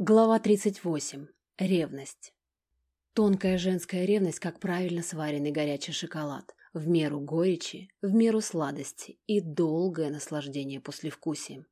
Глава 38. Ревность. Тонкая женская ревность, как правильно сваренный горячий шоколад. В меру горечи, в меру сладости и долгое наслаждение послевкусием.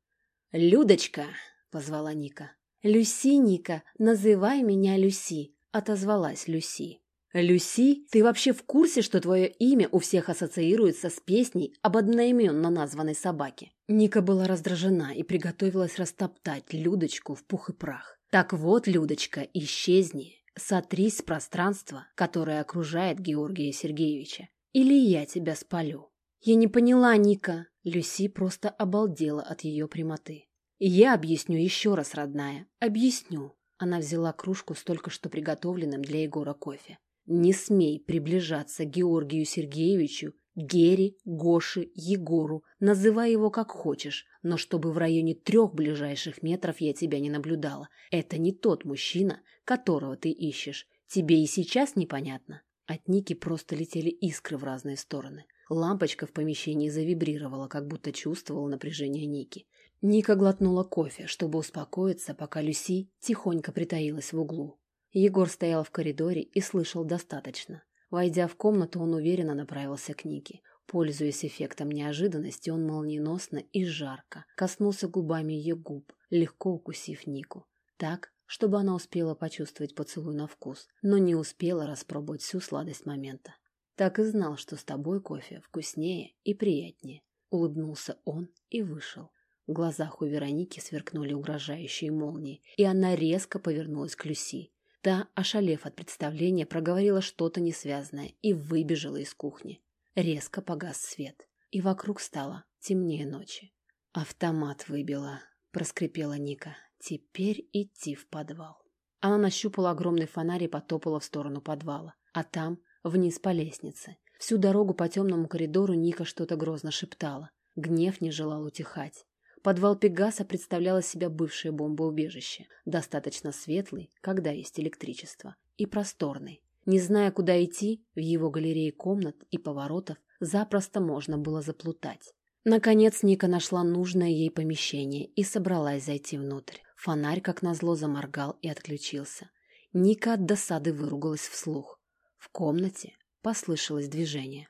«Людочка!» — позвала Ника. «Люси, Ника, называй меня Люси!» — отозвалась Люси. «Люси, ты вообще в курсе, что твое имя у всех ассоциируется с песней об одноименно названной собаке?» Ника была раздражена и приготовилась растоптать Людочку в пух и прах. Так вот, Людочка, исчезни, сотрись с пространства, которое окружает Георгия Сергеевича, или я тебя спалю. Я не поняла, Ника. Люси просто обалдела от ее прямоты. Я объясню еще раз, родная, объясню. Она взяла кружку с только что приготовленным для Егора кофе. Не смей приближаться к Георгию Сергеевичу Гере, Гоше, Егору, называй его как хочешь, но чтобы в районе трех ближайших метров я тебя не наблюдала. Это не тот мужчина, которого ты ищешь. Тебе и сейчас непонятно. От Ники просто летели искры в разные стороны. Лампочка в помещении завибрировала, как будто чувствовала напряжение Ники. Ника глотнула кофе, чтобы успокоиться, пока Люси тихонько притаилась в углу. Егор стоял в коридоре и слышал достаточно. Войдя в комнату, он уверенно направился к Нике. Пользуясь эффектом неожиданности, он молниеносно и жарко коснулся губами ее губ, легко укусив Нику. Так, чтобы она успела почувствовать поцелуй на вкус, но не успела распробовать всю сладость момента. Так и знал, что с тобой кофе вкуснее и приятнее. Улыбнулся он и вышел. В глазах у Вероники сверкнули угрожающие молнии, и она резко повернулась к Люси. Та, ошалев от представления, проговорила что-то несвязное и выбежала из кухни. Резко погас свет, и вокруг стало темнее ночи. «Автомат выбила», — проскрипела Ника. «Теперь идти в подвал». Она нащупала огромный фонарь и потопала в сторону подвала, а там — вниз по лестнице. Всю дорогу по темному коридору Ника что-то грозно шептала. Гнев не желал утихать. Подвал Пегаса представлял из себя бывшее бомбоубежище, достаточно светлый, когда есть электричество, и просторный. Не зная, куда идти, в его галерее комнат и поворотов запросто можно было заплутать. Наконец Ника нашла нужное ей помещение и собралась зайти внутрь. Фонарь, как назло, заморгал и отключился. Ника от досады выругалась вслух. В комнате послышалось движение.